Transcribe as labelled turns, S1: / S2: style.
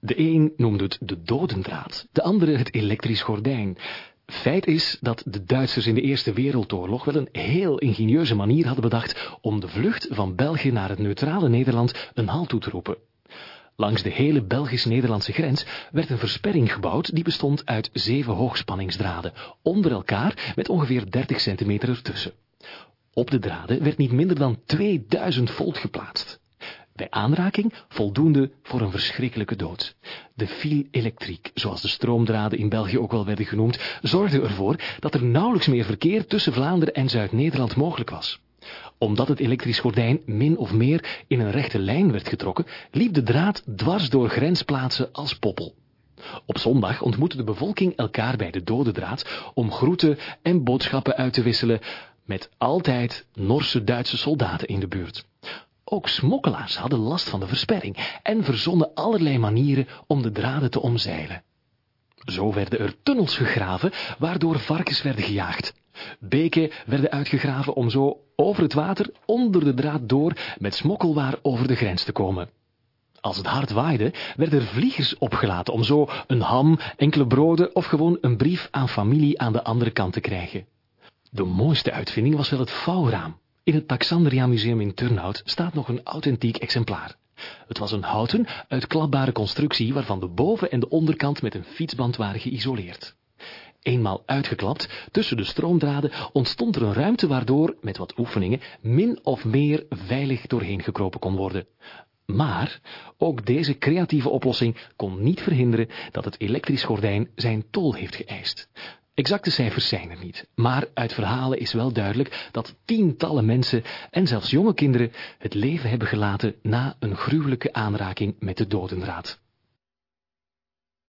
S1: De een noemde het de dodendraad, de andere het elektrisch gordijn. Feit is dat de Duitsers in de Eerste Wereldoorlog wel een heel ingenieuze manier hadden bedacht om de vlucht van België naar het neutrale Nederland een halt toe te roepen. Langs de hele Belgisch-Nederlandse grens werd een versperring gebouwd die bestond uit zeven hoogspanningsdraden, onder elkaar met ongeveer 30 centimeter ertussen. Op de draden werd niet minder dan 2000 volt geplaatst. Bij aanraking voldoende voor een verschrikkelijke dood. De fil elektriek, zoals de stroomdraden in België ook wel werden genoemd, zorgde ervoor dat er nauwelijks meer verkeer tussen Vlaanderen en Zuid-Nederland mogelijk was. Omdat het elektrisch gordijn min of meer in een rechte lijn werd getrokken, liep de draad dwars door grensplaatsen als poppel. Op zondag ontmoette de bevolking elkaar bij de dode draad om groeten en boodschappen uit te wisselen met altijd Norse Duitse soldaten in de buurt. Ook smokkelaars hadden last van de versperring en verzonnen allerlei manieren om de draden te omzeilen. Zo werden er tunnels gegraven, waardoor varkens werden gejaagd. Beken werden uitgegraven om zo over het water onder de draad door met smokkelwaar over de grens te komen. Als het hard waaide, werden er vliegers opgelaten om zo een ham, enkele broden of gewoon een brief aan familie aan de andere kant te krijgen. De mooiste uitvinding was wel het vouwraam. In het Taxandria Museum in Turnhout staat nog een authentiek exemplaar. Het was een houten, uitklapbare constructie waarvan de boven- en de onderkant met een fietsband waren geïsoleerd. Eenmaal uitgeklapt, tussen de stroomdraden, ontstond er een ruimte waardoor, met wat oefeningen, min of meer veilig doorheen gekropen kon worden. Maar ook deze creatieve oplossing kon niet verhinderen dat het elektrisch gordijn zijn tol heeft geëist. Exacte cijfers zijn er niet, maar uit verhalen is wel duidelijk dat tientallen mensen en zelfs jonge kinderen het leven hebben gelaten na een gruwelijke aanraking met de dodenraad.